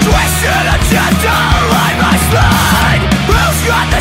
Twisted agenda, line my spine Who's got the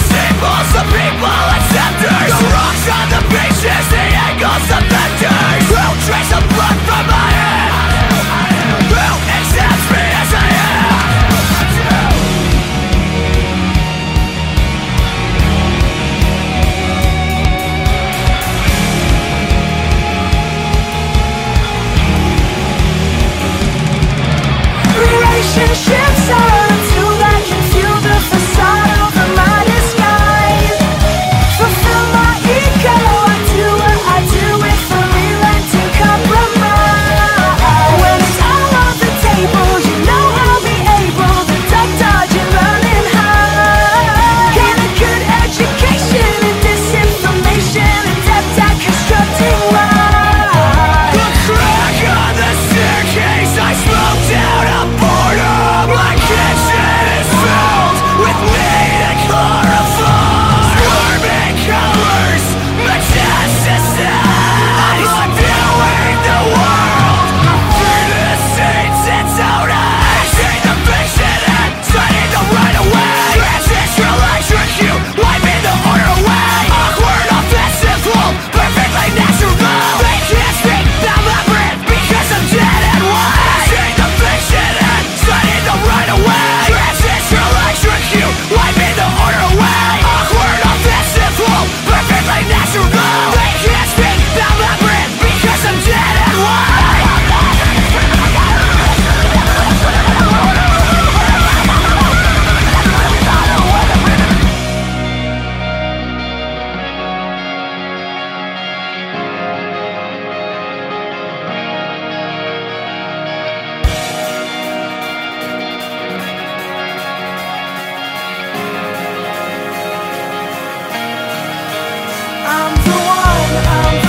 I'm